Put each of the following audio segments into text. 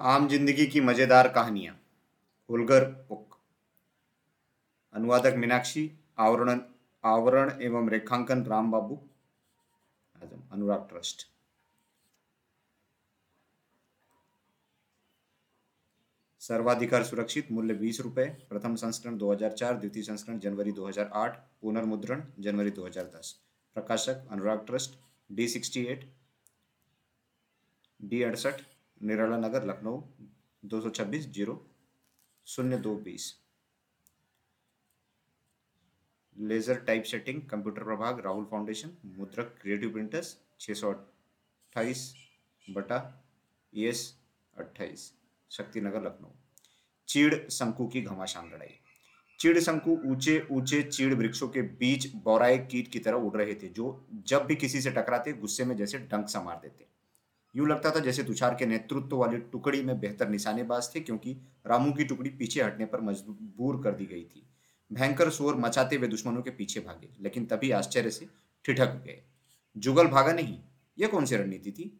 आम ज़िंदगी की मज़ेदार कहानियाँ। हुलगर बुक। अनुवादक मीनाक्षी, आवरण आवरण एवं रेखांकन राम बाबू अनुराग ट्रस्ट। सर्वाधिकार सुरक्षित, मूल्य बीस रुपए प्रथम संस्करण 2004 द्वितीय संस्करण जनवरी 2008 पुनर्मुद्रण जनवरी 2010 प्रकाशक Anurag trust, D sixty eight D अड़सठ निराला नगर, लखनऊ, दो सौ छब्बीस ज़ीरो, शून्य दो बीस। लेज़र टाइप सेटिंग, कंप्यूटर प्रभाग, राहुल फाउंडेशन, मुद्रक क्रिएटिव प्रिंटर्स छः सौ अट्ठाईस बटा एस अट्ठाईस। शक्तिनगर लखनऊ। चीड़ शंकु की घमासान लड़ाई। चीड़ शंकु ऊँचे ऊँचे चीड़ वृक्षों के बीच बौराए कीट की तरह उड़ रहे थे, जो जब भी किसी से टकराते, गुस्से में जैसे डंक सा मार देते। यूँ लगता था जैसे तुषार के नेतृत्व वाली टुकड़ी में बेहतर निशानेबाज थे, क्योंकि रामू की टुकड़ी पीछे हटने पर मजबूर कर दी गई थी। भयंकर शोर मचाते हुए दुश्मनों के पीछे भागे, लेकिन तभी आश्चर्य से ठिठक गए। जुगल भागा नहीं यह कौन सी रणनीति थी?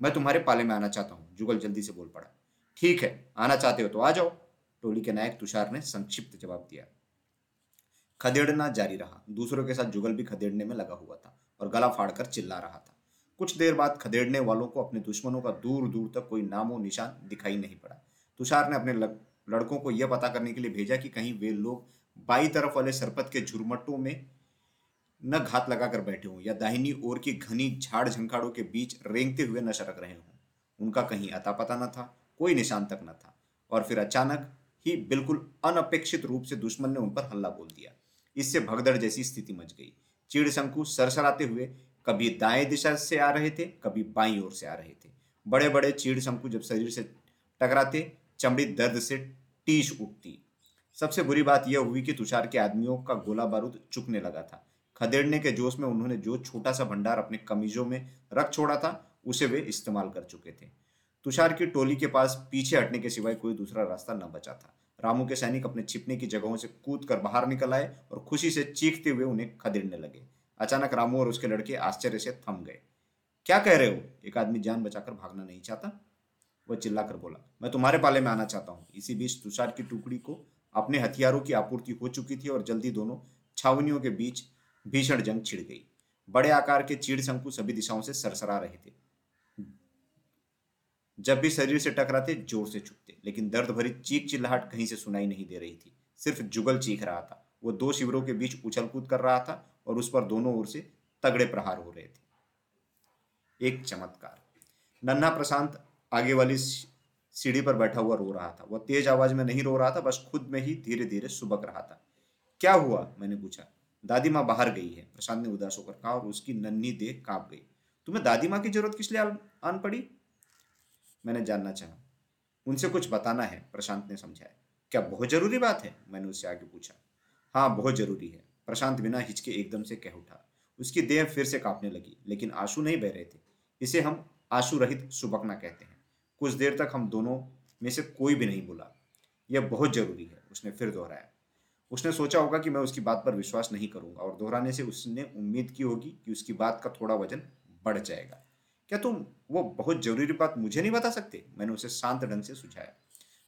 मैं तुम्हारे पाले में आना चाहता हूँ। जुगल जल्दी से बोल पड़ा। ठीक है, आना चाहते हो तो आ जाओ। टोली के नायक तुषार ने संक्षिप्त जवाब दिया। खदेड़ना जारी रहा। दूसरों के साथ जुगल भी खदेड़ने में लगा हुआ था और गला फाड़कर चिल्ला रहा था। कुछ देर बाद खदेड़ने वालों को अपने दुश्मनों का दूर दूर तक कोई नामो निशान दिखाई नहीं पड़ा। तुषार ने अपने लड़कों को यह पता करने के लिए भेजा कि कहीं वे लोग बाई तरफ़ वाले सरपत के झुरमटों में न घात लगाकर बैठे हों या दाहिनी ओर की घनी झाड़ झंखाड़ों के बीच रेंगते हुए न सरक रहे हों। उनका कहीं अता पता न था, कोई निशान तक न था और फिर अचानक ही बिल्कुल अनपेक्षित रूप से दुश्मन ने उन पर हल्ला बोल दिया। इससे भगदड़ जैसी स्थिति मच गई। चीड़ शंकु सरसराते हुए कभी दाएँ दिशा से आ रहे थे, कभी बाई ओर से आ रहे थे। बड़े बड़े चीड़ शंकु जब शरीर से टकराते, चमड़ी दर्द से टीश उठती। सबसे बुरी बात यह हुई कि तुषार के आदमियों का गोला बारूद चुकने लगा था। खदेड़ने के जोश में उन्होंने जो छोटा सा भंडार अपने कमीजों में रख छोड़ा था, उसे वे इस्तेमाल कर चुके थे। तुषार की टोली के पास पीछे हटने के सिवाय कोई दूसरा रास्ता न बचा था। रामू के सैनिक अपने छिपने की जगहों से कूद कर बाहर निकल आए और खुशी से चीखते हुए उन्हें खदेड़ने लगे। अचानक रामू और उसके लड़के आश्चर्य से थम गए। क्या कह रहे हो? एक आदमी जान बचाकर भागना नहीं चाहता। वह चिल्लाकर बोला, मैं तुम्हारे पाले में आना चाहता हूँ। इसी बीच तुषार की टुकड़ी को अपने हथियारों की आपूर्ति हो चुकी थी और जल्दी दोनों छावनियों के बीच भीषण जंग छिड़ गई। बड़े आकार के चीड़ शंकु सभी दिशाओं से सरसरा रहे थे। जब भी शरीर से टकराते, ज़ोर से छुपते, लेकिन दर्द भरी चीख चिल्लाहट कहीं से सुनाई नहीं दे रही थी। सिर्फ़ जुगल चीख रहा था। वो दो शिविरों के बीच उछल कूद कर रहा था और उस पर दोनों ओर से तगड़े प्रहार हो रहे थे। एक चमत्कार। नन्हा प्रशांत आगे वाली सीढ़ी पर बैठा हुआ रो रहा था। वह तेज आवाज़ में नहीं रो रहा था, बस खुद में ही धीरे धीरे सुबक रहा था। क्या हुआ? मैंने पूछा। दादी माँ बाहर गई है। प्रशांत ने उदास होकर कहा और उसकी नन्ही देह काँप गई। तुम्हें दादी माँ की ज़रूरत किस लिए आन पड़ी? मैंने जानना चाहा। उनसे कुछ बताना है, प्रशांत ने समझाया। क्या बहुत ज़रूरी बात है? मैंने उससे आगे पूछा। हाँ बहुत ज़रूरी है। प्रशांत बिना हिचके एकदम से कह उठा। उसकी देह फिर से कांपने लगी, लेकिन आँसू नहीं बह रहे थे। इसे हम आँसू रहित सुबकना कहते हैं। कुछ देर तक हम दोनों में से कोई भी नहीं बोला। यह बहुत ज़रूरी है, उसने फिर दोहराया। उसने सोचा होगा कि मैं उसकी बात पर विश्वास नहीं करूँगा, और दोहराने से उसने उम्मीद की होगी कि उसकी बात का थोड़ा वज़न बढ़ जाएगा। क्या तुम वो बहुत ज़रूरी बात मुझे नहीं बता सकते? मैंने उसे शांत ढंग से सुझाया।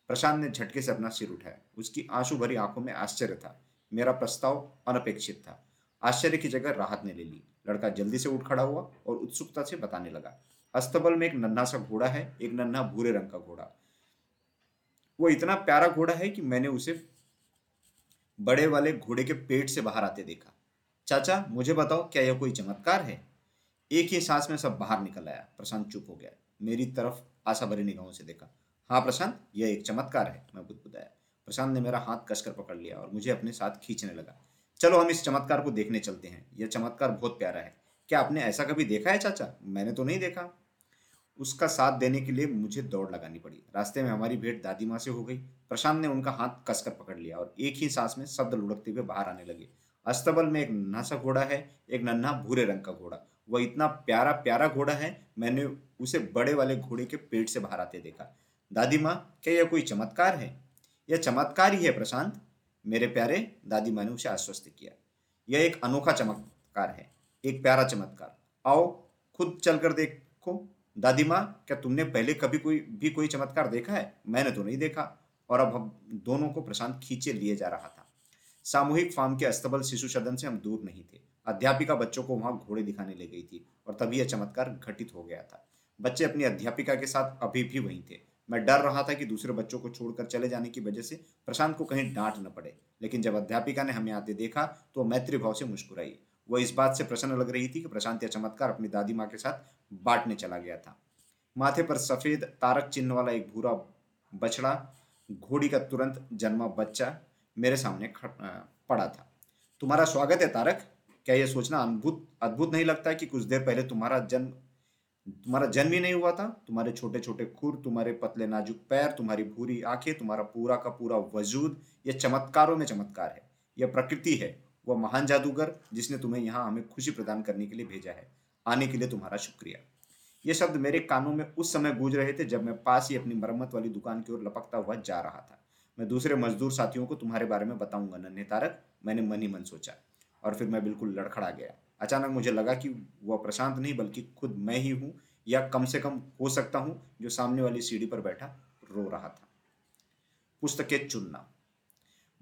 प्रशांत ने झटके से अपना सिर उठाया। उसकी आँसू भरी आँखों में आश्चर्य था। मेरा प्रस्ताव अनपेक्षित था। आश्चर्य की जगह राहत ने ले ली। लड़का जल्दी से उठ खड़ा हुआ और उत्सुकता से बताने लगा अस्तबल में एक नन्हा सा घोड़ा है, एक नन्हा भूरे रंग का घोड़ा। वो इतना प्यारा घोड़ा है कि मैंने उसे बड़े वाले घोड़े के पेट से बाहर आते देखा। चाचा, मुझे बताओ, क्या यह कोई चमत्कार है? एक ही सांस में सब बाहर निकल आया। प्रशांत चुप हो गया। मेरी तरफ़ आशा भरी निगाहों से देखा। हाँ प्रशांत, यह एक चमत्कार है। मैं बुदबुदाया। प्रशांत ने मेरा हाथ कसकर पकड़ लिया और मुझे अपने साथ खींचने लगा। चलो हम इस चमत्कार को देखने चलते हैं। यह चमत्कार बहुत प्यारा है। क्या आपने ऐसा कभी देखा है, चाचा? मैंने तो नहीं देखा। उसका साथ देने के लिए मुझे दौड़ लगानी पड़ी। रास्ते में हमारी भेंट दादी माँ से हो गई। प्रशांत ने उनका हाथ कसकर पकड़ लिया और एक ही सांस में शब्द लुढ़कते हुए बाहर आने लगे। अस्तबल में एक नन्हा सा घोड़ा है, एक नन्हा भूरे रंग का घोड़ा। वह इतना प्यारा प्यारा घोड़ा है, मैंने उसे बड़े वाले घोड़े के पेट से बाहर आते देखा। दादी माँ, क्या यह कोई चमत्कार है? यह चमत्कार ही है प्रशांत। मेरे प्यारे दादी माँ ने उसे आश्वस्त किया। यह एक अनोखा चमत्कार है, एक प्यारा चमत्कार। आओ, खुद चलकर देखो। दादी माँ, क्या तुमने पहले कभी कोई, भी कोई चमत्कार देखा है? मैंने तो नहीं देखा। और अब हम दोनों को प्रशांत खींचे लिए जा रहा था। सामूहिक फार्म के अस्तबल शिशु सदन से हम दूर नहीं थे। अध्यापिका बच्चों को वहाँ घोड़े दिखाने ले गई थी और तभी यह चमत्कार घटित हो गया था। बच्चे अपनी अध्यापिका के साथ अभी भी वहीं थे। मैं डर रहा था कि दूसरे बच्चों को छोड़कर चले जाने की वजह से प्रशांत को कहीं डांट न पड़े। लेकिन जब अध्यापिका ने हमें आते देखा तो मैत्री भाव से मुस्कुराई। वो इस बात से प्रसन्न लग रही थी कि प्रशांत यह चमत्कार अपनी दादी माँ के साथ बांटने चला गया था। माथे पर सफ़ेद तारक चिन्ह वाला एक भूरा बछड़ा, घोड़ी का तुरंत जन्मा बच्चा मेरे सामने पड़ा था। तुम्हारा स्वागत है तारक। क्या यह सोचना अद्भुत अद्भुत नहीं लगता कि कुछ देर पहले तुम्हारा जन्म तुम्हारा जन्म ही नहीं हुआ था, तुम्हारे छोटे छोटे खुर, तुम्हारे पतले नाजुक पैर, तुम्हारी भूरी आँखें, तुम्हारा पूरा का पूरा वजूद यह चमत्कारों में चमत्कार है। यह प्रकृति है, वह महान जादूगर जिसने तुम्हें यहाँ हमें खुशी प्रदान करने के लिए भेजा है। आने के लिए तुम्हारा शुक्रिया। ये शब्द मेरे कानों में उस समय गूंज रहे थे जब मैं पास ही अपनी मरम्मत वाली दुकान की ओर लपकता हुआ जा रहा था। मैं दूसरे मजदूर साथियों को तुम्हारे बारे में बताऊँगा, नन्हे तारक, मैंने मन ही मन सोचा और फिर मैं बिल्कुल लड़खड़ा गया। अचानक मुझे लगा कि वह प्रशांत नहीं, बल्कि खुद मैं ही हूँ, या कम से कम हो सकता हूँ, जो सामने वाली सीढ़ी पर बैठा रो रहा था। पुस्तकें चुनना।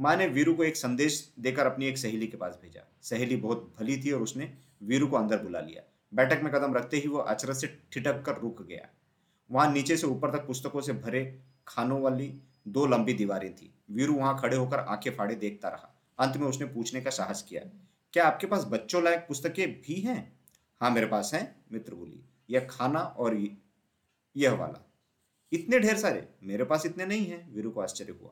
माँ ने वीरू को एक संदेश देकर अपनी एक सहेली के पास भेजा। सहेली बहुत भली थी और उसने वीरू को अंदर बुला लिया। बैठक में कदम रखते ही वो अचरज से ठिठक कर रुक गया। वहाँ नीचे से ऊपर तक पुस्तकों से भरे खानों वाली दो लंबी दीवारें थी। वीरू वहाँ खड़े होकर आँखें फाड़े देखता रहा। अंत में उसने पूछने का साहस किया क्या आपके पास बच्चों लायक पुस्तकें भी हैं? हाँ मेरे पास हैं, मित्र बोली। यह खाना और यह वाला। इतने ढेर सारे? मेरे पास इतने नहीं हैं, वीरू को आश्चर्य हुआ।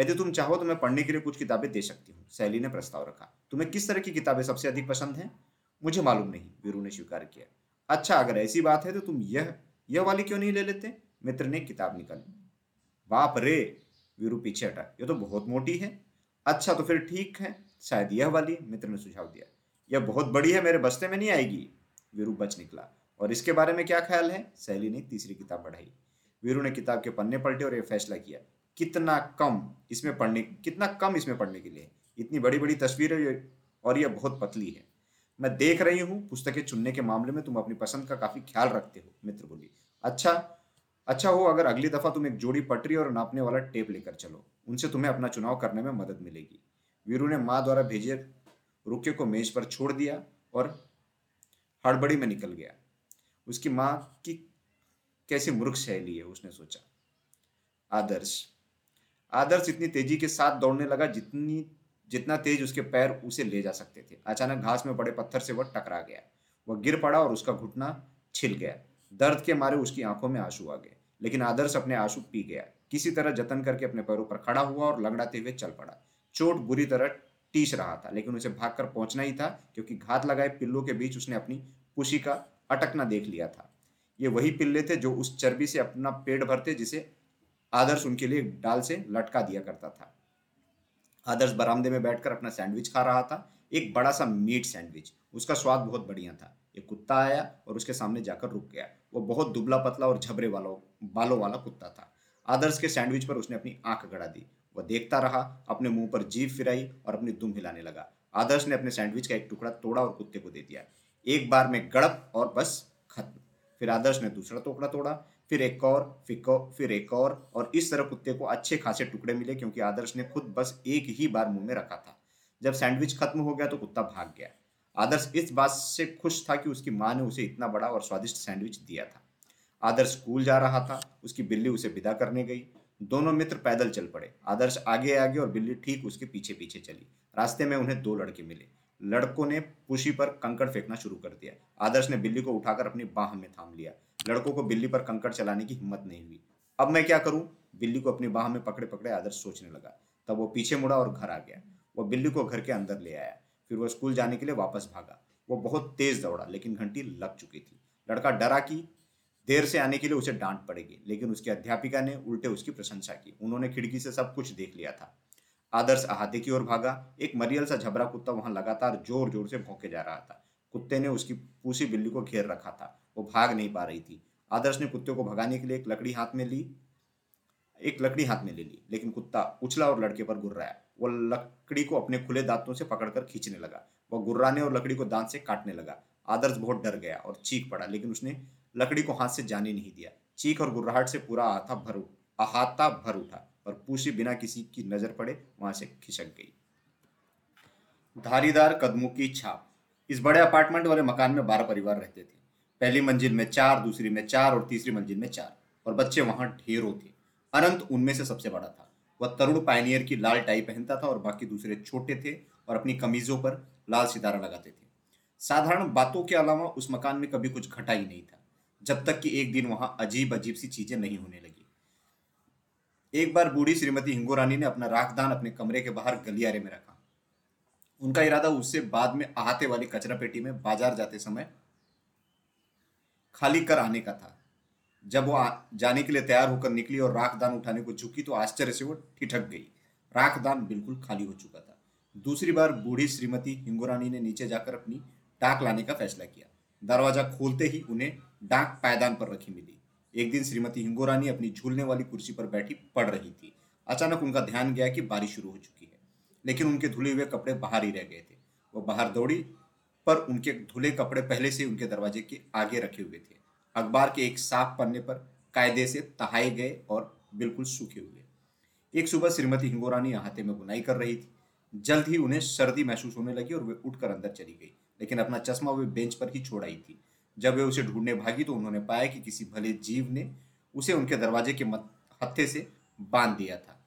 यदि तुम चाहो तो मैं पढ़ने के लिए कुछ किताबें दे सकती हूँ। सैली ने प्रस्ताव रखा। तुम्हें किस तरह की किताबें सबसे अधिक पसंद हैं? मुझे मालूम नहीं, वीरू ने स्वीकार किया। अच्छा अगर ऐसी बात है तो तुम यह यह वाली क्यों नहीं ले लेते? मित्र ने किताब निकाली। बाप रे! वीरू पीछे हटा। यह तो बहुत मोटी है। अच्छा तो फिर ठीक है। शायद यह वाली मित्र ने सुझाव दिया। यह बहुत बड़ी है, मेरे बस्ते में नहीं आएगी। वीरू बच निकला। और इसके बारे में क्या ख्याल है? सैली ने तीसरी किताब बढ़ाई वीरू ने किताब के पन्ने पलटे और यह फैसला किया, कितना कम इसमें पढ़ने, कितना कम इसमें पढ़ने के लिए? इतनी बड़ी बड़ी तस्वीरें और यह बहुत पतली है। मैं देख रही हूँ, पुस्तकें चुनने के मामले में तुम अपनी पसंद का काफ़ी ख्याल रखते हो, मित्र बोली। अच्छा अच्छा हो अगर अगली दफ़ा तुम एक जोड़ी पटरी और नापने वाला टेप लेकर चलो। उनसे तुम्हें अपना चुनाव करने में मदद मिलेगी। वीरू ने माँ द्वारा भेजे रुके को मेज पर छोड़ दिया और हड़बड़ी में निकल गया। उसकी माँ की कैसी मूर्ख शैली है, उसने सोचा। आदर्श। आदर्श इतनी तेज़ी के साथ दौड़ने लगा जितनी, जितना तेज उसके पैर उसे ले जा सकते थे। अचानक घास में बड़े पत्थर से वह टकरा गया। वह गिर पड़ा और उसका घुटना छिल गया। दर्द के मारे उसकी आँखों में आँसू आ गए। लेकिन आदर्श अपने आँसू पी गया। किसी तरह जतन करके अपने पैरों पर खड़ा हुआ और लंगड़ाते हुए चल पड़ा। चोट बुरी तरह टीच रहा था, लेकिन उसे भागकर पहुँचना ही था, क्योंकि घात लगाए पिल्लों के बीच उसने अपनी कुशी का अटकना देख लिया था। ये वही पिल्ले थे जो उस चर्बी से अपना पेट भरते, जिसे आदर्श उनके लिए डाल से लटका दिया करता था। आदर्श बरामदे में बैठकर अपना सैंडविच खा रहा था, एक बड़ा सा मीट सैंडविच। उसका स्वाद बहुत बढ़िया था। एक कुत्ता आया और उसके सामने जाकर रुक गया। वो बहुत दुबला पतला और झबरे वालों, बालों वाला कुत्ता था। आदर्श के सैंडविच पर उसने अपनी आँख गड़ा दी। वह देखता रहा, अपने मुँह पर जीभ फिराई और अपनी दुम हिलाने लगा। आदर्श ने अपने सैंडविच का एक टुकड़ा तोड़ा और कुत्ते को दे दिया। एक बार में गड़प और बस खत्म। फिर आदर्श ने दूसरा टुकड़ा तोड़ा, फिर एक और, फिर एक और और इस तरह कुत्ते को अच्छे खासे टुकड़े मिले क्योंकि आदर्श ने खुद बस एक ही बार मुँह में रखा था। जब सैंडविच खत्म हो गया तो कुत्ता भाग गया। आदर्श इस बात से खुश था कि उसकी माँ ने उसे इतना बड़ा और स्वादिष्ट सैंडविच दिया था। आदर्श स्कूल जा रहा था, उसकी बिल्ली उसे विदा करने गई। दोनों मित्र पैदल चल पड़े। आदर्श आगे आगे और बिल्ली ठीक उसके पीछे पीछे चली। रास्ते में उन्हें दो लड़के मिले। लड़कों ने पुशी पर कंकड़ फेंकना शुरू कर दिया। आदर्श ने बिल्ली को उठाकर अपनी बाह में थाम लिया। लड़कों को बिल्ली पर कंकड़ चलाने की हिम्मत नहीं हुई। अब मैं क्या करूँ? बिल्ली को अपनी बाह में पकड़े पकड़े आदर्श सोचने लगा। तब वो पीछे मुड़ा और घर आ गया। वो बिल्ली को घर के अंदर ले आया। फिर वो स्कूल जाने के लिए वापस भागा। वो बहुत तेज दौड़ा, लेकिन घंटी लग चुकी थी। लड़का डरा कि देर से आने के लिए उसे डांट पड़ेगी, लेकिन उसकी अध्यापिका ने उल्टे उसकी प्रशंसा की। उन्होंने खिड़की से सब कुछ देख लिया था। आदर्श अहाते की ओर भागा। एक मरियल सा झबरा कुत्ता वहाँ लगातार ज़ोर ज़ोर से भौंके जा रहा था। कुत्ते ने उसकी पूसी बिल्ली को घेर रखा था। वो भाग नहीं पा रही थी। आदर्श ने कुत्ते को भगाने के लिए एक लकड़ी हाथ में ली। एक लकड़ी हाथ में ले ली, लेकिन कुत्ता उछला और लड़के पर गुर्राया। वो लकड़ी को अपने खुले दांतों से पकड़कर खींचने लगा। वह गुर्राने और लकड़ी को दांत से काटने लगा। आदर्श बहुत डर गया और चीख पड़ा, लेकिन उसने लकड़ी को हाथ से जाने नहीं दिया। चीख और गुर्राहट से पूरा आता भर अहाता भर उठा और पूछी बिना किसी की नज़र पड़े, वहाँ से खिसक गई। धारीदार कदमों की छाप। इस बड़े अपार्टमेंट वाले मकान में बारह परिवार रहते थे। पहली मंजिल में चार, दूसरी में चार और तीसरी मंजिल में चार, और बच्चे वहाँ ढेरों थे। अनंत उनमें से सबसे बड़ा था। वह तरुण पायनियर की लाल टाई पहनता था और बाकी दूसरे छोटे थे और अपनी कमीजों पर लाल सितारा लगाते थे। साधारण बातों के अलावा उस मकान में कभी कुछ घटा ही नहीं था। जब तक कि एक दिन वहाँ अजीब अजीब सी चीज़ें नहीं होने लगी। एक बार बूढ़ी श्रीमती हिंगोरानी ने अपना राखदान अपने कमरे के बाहर गलियारे में रखा। उनका इरादा उससे बाद में आहाते वाली कचरा पेटी में बाज़ार जाते समय खाली कर आने का था। जब वो जाने के लिए तैयार होकर निकली और राखदान उठाने को झुकी तो आश्चर्य से वो ठिठक गई। राखदान बिल्कुल खाली हो चुका था। दूसरी बार बूढ़ी श्रीमती हिंगोरानी ने नीचे जाकर अपनी डाक लाने का फैसला किया। दरवाज़ा खोलते ही उन्हें डाक पायदान पर रखी मिली। एक दिन श्रीमती हिंगोरानी अपनी झूलने वाली कुर्सी पर बैठी पढ़ रही थी। अचानक उनका ध्यान गया कि बारिश शुरू हो चुकी है, लेकिन उनके धुले हुए कपड़े बाहर ही रह गए थे। वो बाहर दौड़ी पर उनके धुले कपड़े पहले से उनके दरवाजे के आगे रखे हुए थे। अखबार के एक साफ़ पन्ने पर कायदे से तहाए गए और बिल्कुल सूखे हुए। एक सुबह श्रीमती हिंगोरानी अहाते में बुनाई कर रही थी। जल्द ही उन्हें सर्दी महसूस होने लगी और वे उठकर अंदर चली गई, लेकिन अपना चश्मा वे बेंच पर ही छोड़ आई थी। जब वे उसे ढूँढने भागी तो उन्होंने पाया कि किसी भले जीव ने उसे उनके दरवाजे के हत्थे से बाँध दिया था।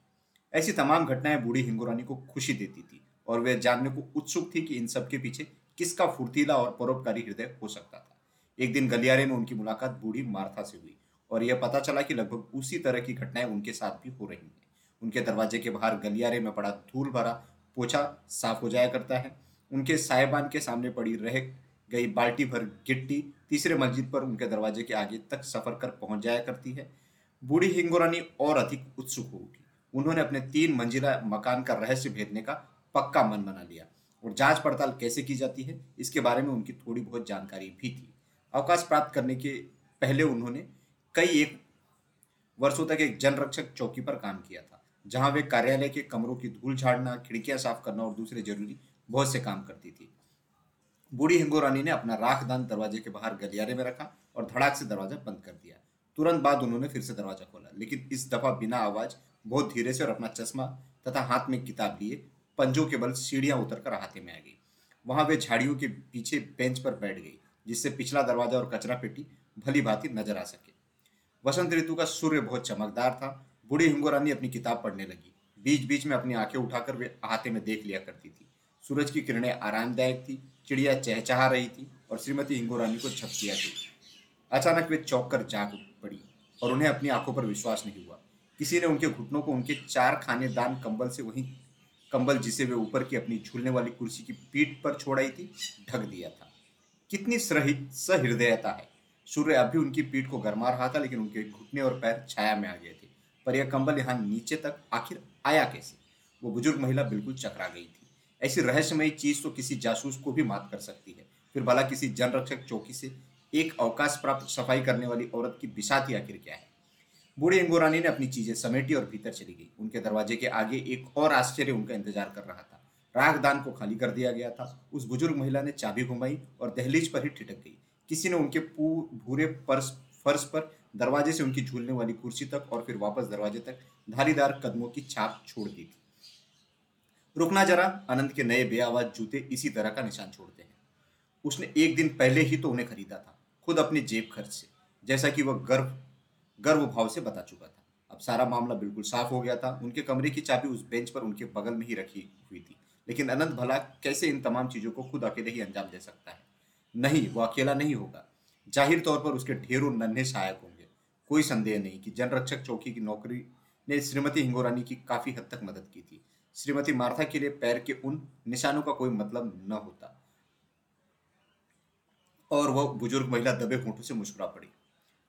ऐसी तमाम घटनाएँ बूढ़ी हिंगोरानी को खुशी देती थी और वे जानने को उत्सुक थी कि इन सब के पीछे किसका फुर्तीला और परोपकारी हृदय हो सकता था। एक दिन गलियारे में उनकी मुलाकात बूढ़ी मार्था से हुई और यह पता चला कि लगभग उसी तरह की घटनाएँ उनके साथ भी हो रही हैं। उनके दरवाजे के बाहर गलियारे में पड़ा धूल भरा पोछा साफ़ हो जाया करता है। उनके साहेबान के सामने पड़ी रह गई बाल्टी भर गिट्टी तीसरे मस्जिद पर उनके दरवाजे के आगे तक सफ़र कर पहुँच जाया करती है। बूढ़ी हिंगोरानी और अधिक उत्सुक हो उठी। उन्होंने अपने तीन मंजिला मकान का रहस्य भेदने का पक्का मन बना लिया और जाँच पड़ताल कैसे की जाती है, इसके बारे में उनकी थोड़ी बहुत जानकारी भी थी। अवकाश प्राप्त करने के पहले उन्होंने कई एक वर्षों तक एक जनरक्षक चौकी पर काम किया था, जहाँ वे कार्यालय के कमरों की धूल झाड़ना, खिड़कियाँ साफ़ करना और दूसरे ज़रूरी बहुत से काम करती थी। बूढ़ी हिंगो रानी ने अपना राखदान दरवाजे के बाहर गलियारे में रखा और धड़ाक से दरवाज़ा बंद कर दिया। तुरंत बाद उन्होंने फिर से दरवाज़ा खोला, लेकिन इस दफ़ा बिना आवाज़, बहुत धीरे से और अपना चश्मा तथा हाथ में किताब लिए पंजों के बल सीढ़ियाँ उतर कर हाथे में आ गई। वहाँ वे झाड़ियों के पीछे बेंच पर बैठ गई, जिससे पिछला दरवाज़ा और कचरा पेटी भली भांति नज़र आ सके। वसंत ऋतु का सूर्य बहुत चमकदार था। बूढ़ी हिंगोरानी अपनी किताब पढ़ने लगी। बीच बीच में अपनी आँखें उठाकर वे अहाते में देख लिया करती थी। सूरज की किरणें आरामदायक थी। चिड़िया चहचहा रही थी और श्रीमती हिंगोरानी को झपकिया थी अचानक वे चौक कर जाग पड़ी और उन्हें अपनी आँखों पर विश्वास नहीं हुआ। किसी ने उनके घुटनों को उनके चार खाने दान कंबल से वही, कंबल जिसे वे ऊपर की अपनी झूलने वाली कुर्सी की पीठ पर छोड़ाई थी, ढक दिया था। कितनी सहित सहृदयता है। सूर्य अभी उनकी पीठ को गरमा रहा था, लेकिन उनके घुटने और पैर छाया में आ गए थे। पर यह कंबल यहाँ नीचे तक, आखिर आया कैसे? वो बुज़ुर्ग महिला बिल्कुल चकरा गई थी। ऐसी रहस्यमयी चीज़ तो किसी जासूस को भी मात कर सकती है। फिर भला किसी जनरक्षक चौकी से एक अवकाश प्राप्त सफ़ाई करने वाली औरत की बिसाती आखिर क्या है? बूढ़ी इंगोरानी ने अपनी चीज़ें समेटी और भीतर चली गई। उनके दरवाजे के आगे एक और आश्चर्य उनका इंतज़ार कर रहा था। रागदान को खाली कर दिया गया था। उस बुज़ुर्ग महिला ने चाबी घुमाई और दहलीज पर ही ठिटक गई। किसी ने उनके भूरे फर्श पर दरवाजे से उनकी झूलने वाली कुर्सी तक और फिर वापस दरवाजे तक धारीदार कदमों की छाप छोड़ दी थी। रुकना जरा अनंत के नए बेआवाज जूते इसी तरह का निशान छोड़ते हैं। उसने एक दिन पहले ही तो उन्हें खरीदा था, खुद अपनी जेब खर्च से, जैसा कि वह गर्व गर्व भाव से बता चुका था। अब सारा मामला बिल्कुल साफ़ हो गया था। उनके कमरे की चाबी उस बेंच पर उनके बगल में ही रखी हुई थी। लेकिन अनंत भला कैसे इन तमाम चीज़ों को खुद अकेले ही अंजाम दे सकता है? नहीं, वो अकेला नहीं होगा। ज़ाहिर तौर पर उसके ढेरों नन्हे सहायक होंगे। कोई संदेह नहीं कि जनरक्षक चौकी की नौकरी ने श्रीमती हिंगोरानी की काफ़ी हद तक मदद की थी। श्रीमती मार्था के लिए पैर के उन निशानों का कोई मतलब न होता। और वह बुज़ुर्ग महिला दबे होठों से मुस्कुरा पड़ी।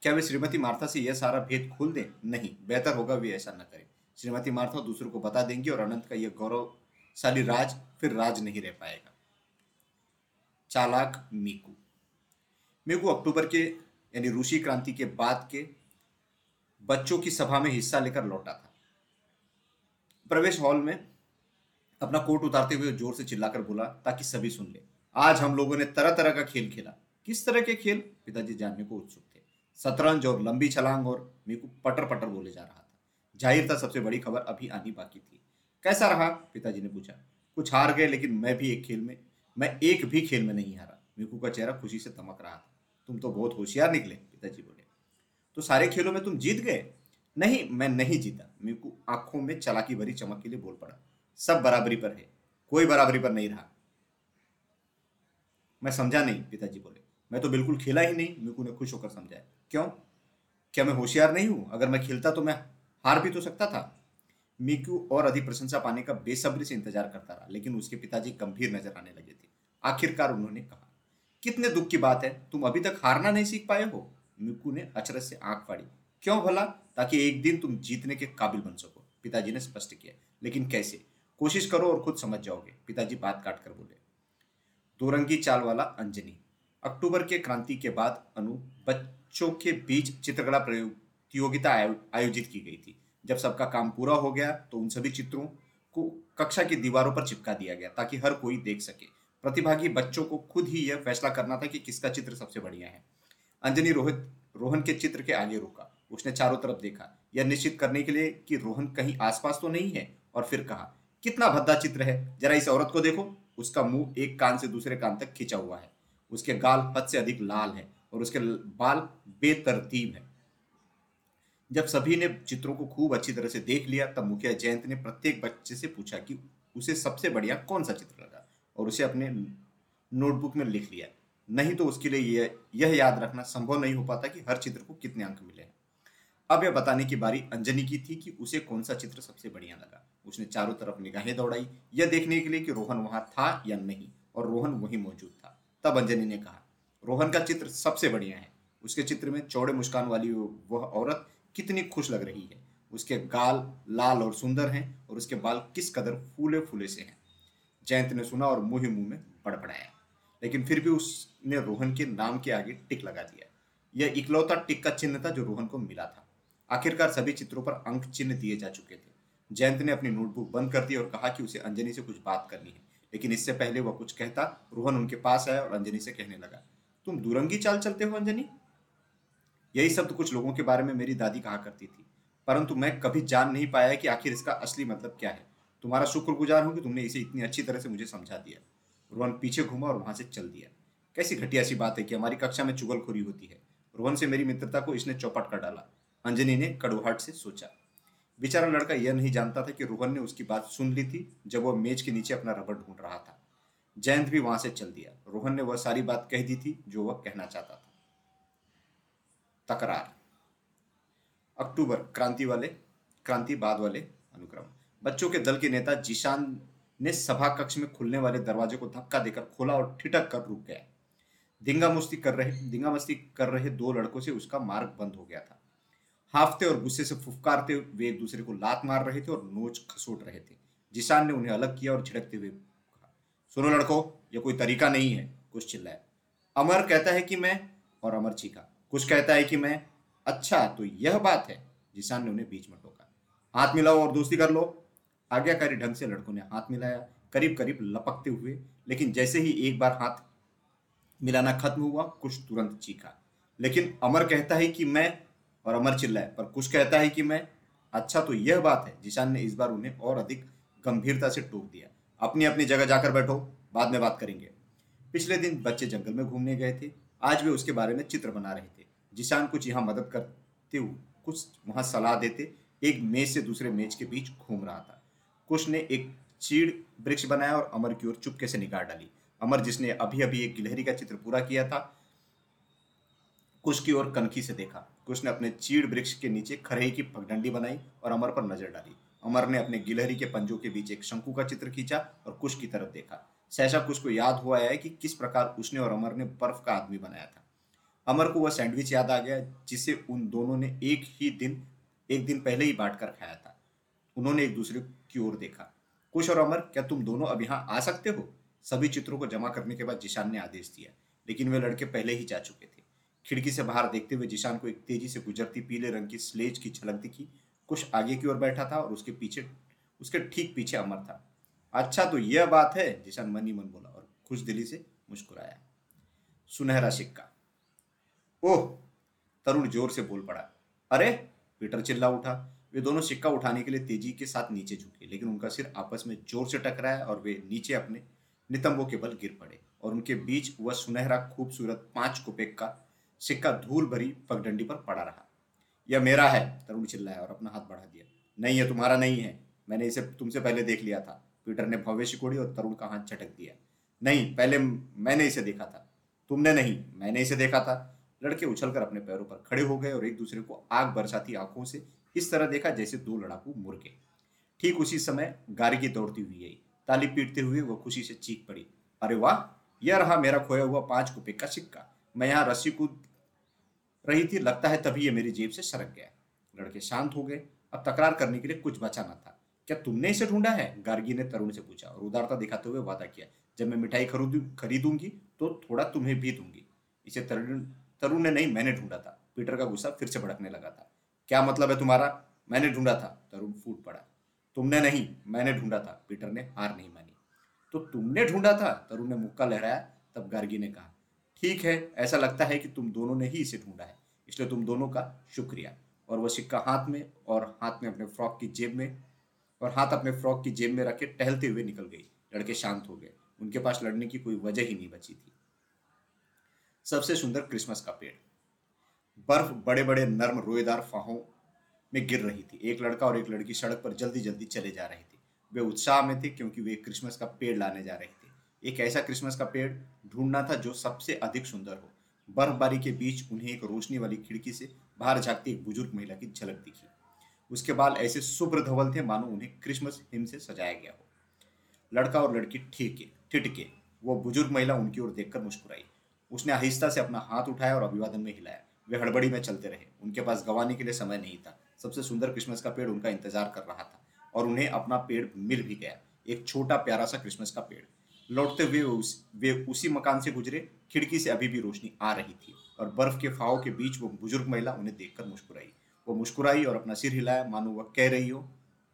क्या वे श्रीमती मार्था से यह सारा भेद खोल दें? नहीं, बेहतर होगा वे ऐसा न करें। श्रीमती मार्था दूसरों को बता देंगी और अनंत का यह गौरवशाली राज फिर राज नहीं रह पाएगा। चालाक मीकू। मीकू अक्टूबर के, यानी रूसी क्रांति के बाद के बच्चों की सभा में हिस्सा लेकर लौटा था। प्रवेश हॉल में अपना कोट उतारते हुए ज़ोर से चिल्लाकर बोला, ताकि सभी सुन ले। आज हम लोगों ने तरह तरह का खेल खेला। किस तरह के खेल? पिताजी जानने को उत्सुक थे। शतरंज और लंबी छलांग और मीकू पटर पटर बोले जा रहा था। ज़ाहिर था सबसे बड़ी खबर अभी आनी बाकी थी। कैसा रहा? पिताजी ने पूछा। कुछ हार गए, लेकिन मैं भी एक खेल में, मैं एक भी खेल में नहीं हारा। मीकू का चेहरा खुशी से तमक रहा था। तुम तो बहुत होशियार निकले, पिताजी बोले। तो सारे खेलों में तुम जीत गए? नहीं, मैं नहीं जीता। मीकू आँखों में चलाकी भरी चमक के लिए बोल पड़ा। सब बराबरी पर है। कोई बराबरी पर नहीं रहा। मैं समझा नहीं, पिताजी बोले। मैं तो बिल्कुल खेला ही नहीं, मीकू ने खुश होकर समझाया। क्यों? क्या मैं होशियार नहीं हूँ? अगर मैं खेलता तो मैं हार भी तो सकता था। मीकू और अधिक प्रशंसा पाने का बेसब्री से इंतज़ार करता रहा, लेकिन उसके पिताजी गंभीर नज़र आने लगे थे। आखिरकार उन्होंने कहा, कितने दुख की बात है, तुम अभी तक हारना नहीं सीख पाए हो? मीकू ने अचरज से आँख फाड़ी। क्यों भला? ताकि एक दिन तुम जीतने के काबिल बन सको। पिताजी ने स्पष्ट किया, लेकिन कैसे? कोशिश करो और खुद समझ जाओगे। पिताजी बात काट कर बोले, दोरंगी चाल वाला अंजनी, अक्टूबर के क्रांति के बाद अनु, बच्चों के बीच चित्रकला प्रतियोगिता आयोजित की गई थी। जब सबका काम पूरा हो गया तो उन सभी चित्रों को कक्षा की दीवारों पर चिपका दिया गया, ताकि हर कोई देख सके। प्रतिभागी बच्चों को खुद ही यह फैसला करना था कि किसका चित्र सबसे बढ़िया है। अंजनी रोहित, रोहन के चित्र के आगे रुका। उसने चारों तरफ़ देखा। यह निश्चित करने के लिए कि रोहन कहीं आसपास तो नहीं है, और फिर कहा कितना भद्दा चित्र है? जरा इस औरत को देखो। उसका मुँह एक कान से दूसरे कान तक खिंचा हुआ है। उसके गाल हद से अधिक लाल है और उसके बाल बेतरतीब है। जब सभी ने चित्रों को खूब अच्छी तरह से देख लिया, तब मुखिया जयंत ने प्रत्येक बच्चे से पूछा कि उसे सबसे बढ़िया कौन सा चित्र लगा? और उसे अपने नोटबुक में लिख लिया। नहीं तो उसके लिए यह यह याद रखना संभव नहीं हो पाता कि हर चित्र को कितने अंक मिले हैं। अब यह बताने की बारी अंजनी की थी कि उसे कौन सा चित्र सबसे बढ़िया लगा। उसने चारों तरफ़ निगाहें दौड़ाई, यह देखने के लिए कि रोहन वहाँ था या नहीं, और रोहन वहीं मौजूद था। तब अंजनी ने कहा, रोहन का चित्र सबसे बढ़िया है। उसके चित्र में चौड़े मुस्कान वाली वह औरत कितनी खुश लग रही है। उसके गाल लाल और सुंदर हैं और उसके बाल किस कदर फूले फूले से हैं। जयंत ने सुना और मुँह मुँह में बड़बड़ाया। लेकिन फिर भी उसने रोहन के नाम के आगे टिक लगा दिया। यह इकलौता टिक का चिन्ह था जो रोहन को मिला था। आखिरकार सभी चित्रों पर अंक चिन्ह दिए जा चुके थे। जयंत ने अपनी नोटबुक बंद कर दी और कहा कि उसे अंजनी से कुछ बात करनी है। लेकिन इससे पहले वह कुछ कहता, रोहन उनके पास आया और अंजनी से कहने लगा, तुम दुरंगी चाल चलते हो अंजनी? यही शब्द कुछ लोगों के बारे में मेरी दादी कहा करती थी। परंतु मैं कभी जान नहीं पाया कि आखिर इसका असली मतलब क्या है। तुम्हारा शुक्रगुजार हूँ कि तुमने इसे इतनी अच्छी तरह से मुझे समझा दिया। रोहन पीछे घूमा और वहाँ से चल दिया। कैसी घटिया सी बात है कि हमारी कक्षा में चुगलखोरी होती है। रोहन से मेरी मित्रता को इसने चौपट कर डाला। अंजनी ने कड़ुहाट से सोचा। बेचारा लड़का यह नहीं जानता था कि रोहन ने उसकी बात सुन ली थी जब वह मेज के नीचे अपना रबड़ ढूंढ रहा था। जयंत भी वहाँ से चल दिया। रोहन ने वह सारी बात कह दी थी जो वह कहना चाहता था। तकरार। अक्टूबर, क्रांति वाले, क्रांति बाद वाले अनुक्रम। बच्चों के दल के नेता जीशान ने सभा कक्ष में खुलने वाले दरवाजे को धक्का देकर खोला और ठिटक कर रुक गया। दिंगा मस्ती कर रहे दिंगा मस्ती कर रहे दो लड़कों से उसका मार्ग बंद हो गया था। हाफते और गुस्से से फुफकारते वे एक दूसरे को लात मार रहे थे और नोच खसोट रहे थे। जिशान ने उन्हें अलग किया और झिड़कते हुए कहा, सुनो लड़को, ये कोई तरीका नहीं है, कुछ चिल्लाया अमर कहता है कि मैं और अमर चीखा, कुछ कहता है कि मैं अच्छा तो यह बात है। जिसान ने उन्हें बीच में टोका, हाथ मिलाओ और दोस्ती कर लो। आज्ञाकारी ढंग से लड़कों ने हाथ मिलाया करीब करीब लपकते हुए, लेकिन जैसे ही एक बार हाथ मिलाना खत्म हुआ, कुछ तुरंत चीखा। लेकिन अमर कहता है कि मैं और अमर चिल्लाए पर कुछ कहता है कि मैं अच्छा तो यह बात है, जिशान ने इस बार उन्हें और अधिक गंभीरता से टोक दिया। अपनी अपनी जगह जाकर बैठो, बाद में बात करेंगे। पिछले दिन बच्चे जंगल में घूमने गए थे। आज वे उसके बारे में चित्र बना रहे थे। जिशान कुछ यहाँ मदद करते हुए कुछ वहाँ सलाह देते, एक मेज से दूसरे मेज के बीच घूम रहा था। कुछ ने एक चीड़ वृक्ष बनाया और अमर की ओर चुपके से निगाह डाली। अमर, जिसने अभी अभी एक गिलहरी का चित्र पूरा किया था, कुछ की ओर कनखी से देखा। ने अपने चीड़ वृक्ष के नीचे खरही की पगडंडी बनाई और अमर पर नज़र डाली। अमर ने अपने गिलहरी के पंजों के बीच एक शंकु का चित्र खींचा और कुश की तरफ़ देखा। सहसा कुश को याद हुआ है कि किस प्रकार उसने और अमर ने बर्फ़ का आदमी बनाया था। अमर को वह सैंडविच याद आ गया, जिसे उन दोनों ने एक ही दिन, एक दिन पहले ही बांट कर खाया था। उन्होंने एक दूसरे की ओर देखा। कुश और अमर, क्या तुम दोनों अब यहाँ आ सकते हो? सभी चित्रों को जमा करने के बाद जिशान ने आदेश दिया, लेकिन वे लड़के पहले ही जा चुके थे। खिड़की से बाहर देखते हुए जिशान को एक तेज़ी से गुजरती पीले रंग की स्लेज की झलक दिखी। कुछ आगे की ओर बैठा था और उसके पीछे, उसके ठीक पीछे अमर था। अच्छा तो यह बात है, जिशान मन ही मन बोला और खुश दिली से मुस्कुराया। सुनहरा सिक्का। ओह, तरुण ज़ोर से बोल पड़ा। अरे, पीटर चिल्ला उठा। वे दोनों सिक्का उठाने के लिए तेज़ी के साथ नीचे झुके, लेकिन उनका सिर आपस में ज़ोर से टकराया और वे नीचे अपने नितंबों के बल गिर पड़े और उनके बीच वह सुनहरा खूबसूरत पाँच कुपेक का सिक्का धूल भरी पगडंडी पर पड़ा रहा। यह मेरा है, तरुण चिल्लाया और अपना हाथ बढ़ा दिया। नहीं ये तुम्हारा नहीं है। मैंने इसे तुमसे पहले देख लिया था। पीटर ने भव्य शिकोड़ी और तरुण का हाथ झटक दिया। नहीं, पहले मैंने इसे देखा था। तुमने नहीं, मैंने इसे देखा था। लड़के उछलकर अपने पैरों पर खड़े हो गए और एक दूसरे को आग बरसाती आँखों से इस तरह देखा जैसे दो लड़ाकू मुर्गे ठीक उसी समय गार्गी दौड़ती हुई आई। ताली पीटते हुए वह खुशी से चीख पड़ी। अरे वाह, यह रहा मेरा खोया हुआ पाँच कुपे का सिक्का। मैं यहाँ रस्सी कूद रही थी, लगता है तभी ये मेरी जेब से सरक गया। लड़के शांत हो गए। अब तकरार करने के लिए कुछ बचा न था। क्या तुमने इसे ढूंढा है? गार्गी ने तरुण से पूछा और उदारता दिखाते हुए वादा किया, जब मैं मिठाई खरीदू, खरीदूँगी तो थोड़ा तुम्हें भी दूँगी। इसे तरुण तरुण ने नहीं, मैंने ढूंढा था। पीटर का गुस्सा फिर से भड़कने लगा था। क्या मतलब है तुम्हारा? मैंने ढूंढा था। तरुण फूट पड़ा। तुमने नहीं, मैंने ढूंढा था। पीटर ने हार नहीं मानी। तो तुमने ढूंढा था? तरुण ने मुक्का लहराया। तब गार्गी ने कहा, ठीक है, ऐसा लगता है कि तुम दोनों ने ही इसे ढूंढा है। इसलिए तुम दोनों का शुक्रिया। और वह सिक्का हाथ में और हाथ में अपने फ्रॉक की जेब में और हाथ अपने फ्रॉक की जेब में रखे टहलते हुए निकल गई। लड़के शांत हो गए। उनके पास लड़ने की कोई वजह ही नहीं बची थी। सबसे सुंदर क्रिसमस का पेड़। बर्फ़ बड़े बड़े नर्म रोएदार फाहों में गिर रही थी। एक लड़का और एक लड़की सड़क पर जल्दी जल्दी चले जा रहे थे। वे उत्साह में थे क्योंकि वे क्रिसमस का पेड़ लाने जा रहे थे। एक ऐसा क्रिसमस का पेड़ ढूंढना था जो सबसे अधिक सुंदर हो। बर्फबारी के बीच उन्हें एक रोशनी वाली खिड़की से बाहर झांकती एक बुज़ुर्ग महिला की झलक दिखी। उसके बाल ऐसे शुभ्र धवल थे, मानो उन्हें क्रिसमस हिम से सजाया गया हो। लड़का और लड़की ठीके ठिटके वो बुज़ुर्ग महिला उनकी ओर देखकर मुस्कुराई। उसने आहिस्ता से अपना हाथ उठाया और अभिवादन में हिलाया। वे हड़बड़ी में चलते रहे। उनके पास गवाने के लिए समय नहीं था। सबसे सुंदर क्रिसमस का पेड़ उनका इंतज़ार कर रहा था और उन्हें अपना पेड़ मिल भी गया। एक छोटा प्यारा सा क्रिसमस का पेड़। लौटते हुए उस, वे उसी मकान से गुजरे खिड़की से अभी भी रोशनी आ रही थी और बर्फ़ के फाव के बीच वो बुज़ुर्ग महिला उन्हें देखकर मुस्कुराई। वो मुस्कुराई और अपना सिर हिलाया, मानो वह कह रही हो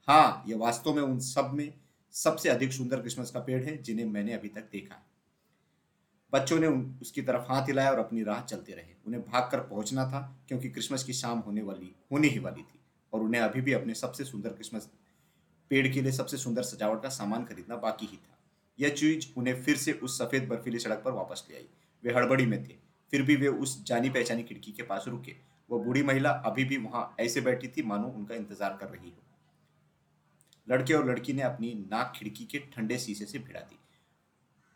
हाँ यह वास्तव में उन सब में सबसे अधिक सुंदर क्रिसमस का पेड़ है जिन्हें मैंने अभी तक देखा बच्चों ने उसकी तरफ़ हाथ हिलाया और अपनी राह चलते रहे। उन्हें भागकर पहुँचना था क्योंकि क्रिसमस की शाम होने वाली, होने ही वाली थी और उन्हें अभी भी अपने सबसे सुंदर क्रिसमस पेड़ के लिए सबसे सुंदर सजावट का सामान खरीदना बाकी ही था। यह चीज़ उन्हें फिर से उस सफ़ेद बर्फीली सड़क पर वापस ले आई। वे हड़बड़ी में थे। फिर भी वे उस जानी पहचानी खिड़की के पास रुके। वह बूढ़ी महिला अभी भी वहाँ ऐसे बैठी थी, मानो उनका इंतज़ार कर रही हो। लड़के और लड़की ने अपनी नाक खिड़की के ठंडे शीशे से भिड़ा दी।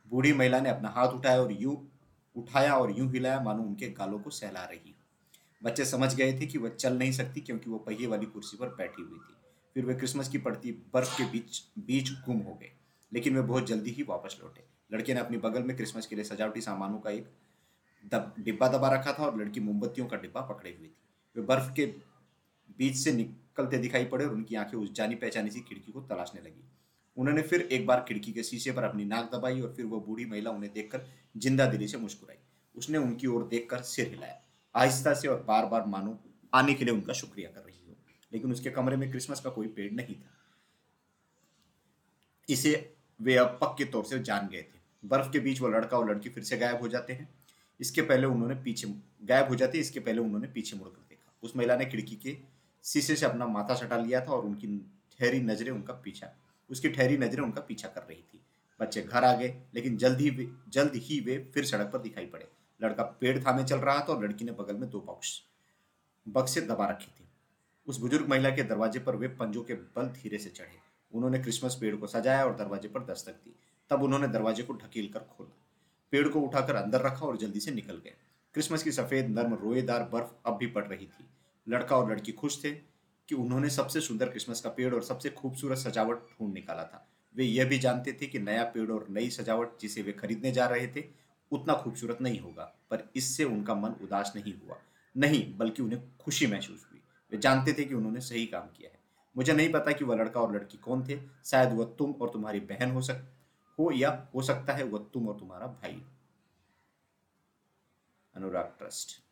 बूढ़ी महिला ने अपना हाथ उठाया और यूँ उठाया और यूँ हिलाया, मानो उनके गालों को सहला रही हो। बच्चे समझ गए थे कि वह चल नहीं सकती क्योंकि वो पहिए वाली कुर्सी पर बैठी हुई थी। फिर वे क्रिसमस की पड़ती बर्फ़ के बीच बीच गुम हो गए। लेकिन वे बहुत जल्दी ही वापस लौटे। लड़के ने अपनी बगल में क्रिसमस के लिए सजावटी सामानों का एक डिब्बा दबा रखा था और लड़की मोमबत्तियों का डिब्बा पकड़े हुई थी। वे बर्फ़ के बीच से निकलते दिखाई पड़े और उनकी आँखें उस जानी पहचानी सी खिड़की को तलाशने लगी। उन्होंने फिर एक बार खिड़की के शीशे पर अपनी नाक दबाई और फिर वो बूढ़ी महिला उन्हें देखकर ज़िंदा दिली से मुस्कुराई। उसने उनकी ओर देखकर सिर हिलाया। आहिस्ता से और बार बार मानो, आने के लिए उनका शुक्रिया कर रही हो। लेकिन उसके कमरे में क्रिसमस का कोई पेड़ नहीं था। इसे वे अब पक्के तौर से जान गए थे। बर्फ़ के बीच वो लड़का और लड़की फिर से गायब हो जाते हैं। इसके पहले उन्होंने पीछे गायब हो जाते इसके पहले उन्होंने पीछे मुड़कर देखा। उस महिला ने खिड़की के शीशे से अपना माथा सटा लिया था और उनकी ठहरी नज़रें उनका पीछा, उसकी ठहरी नज़रें उनका पीछा कर रही थी। बच्चे घर आ गए, लेकिन जल्द ही जल्द ही वे फिर सड़क पर दिखाई पड़े। लड़का पेड़ थामे चल रहा था और लड़की ने बगल में दो बॉक्स, बक्से दबा रखे थे। उस बुज़ुर्ग महिला के दरवाजे पर वे पंजों के बल धीरे से चढ़े। उन्होंने क्रिसमस पेड़ को सजाया और दरवाजे पर दस्तक दी। तब उन्होंने दरवाजे को ढकील कर खोला, पेड़ को उठाकर अंदर रखा और जल्दी से निकल गए। क्रिसमस की सफ़ेद, नर्म, रोएदार बर्फ़ अब भी पड़ रही थी। लड़का और लड़की खुश थे कि उन्होंने सबसे सुंदर क्रिसमस का पेड़ और सबसे खूबसूरत सजावट ढूंढ निकाला था। वे यह भी जानते थे कि नया पेड़ और नई सजावट जिसे वे खरीदने जा रहे थे उतना खूबसूरत नहीं होगा, पर इससे उनका मन उदास नहीं हुआ। नहीं, बल्कि उन्हें खुशी महसूस हुई। वे जानते थे कि उन्होंने सही काम किया है। मुझे नहीं पता कि वह लड़का और लड़की कौन थे, शायद वह तुम और तुम्हारी बहन हो सक हो या हो सकता है वह तुम और तुम्हारा भाई अनुराग ट्रस्ट।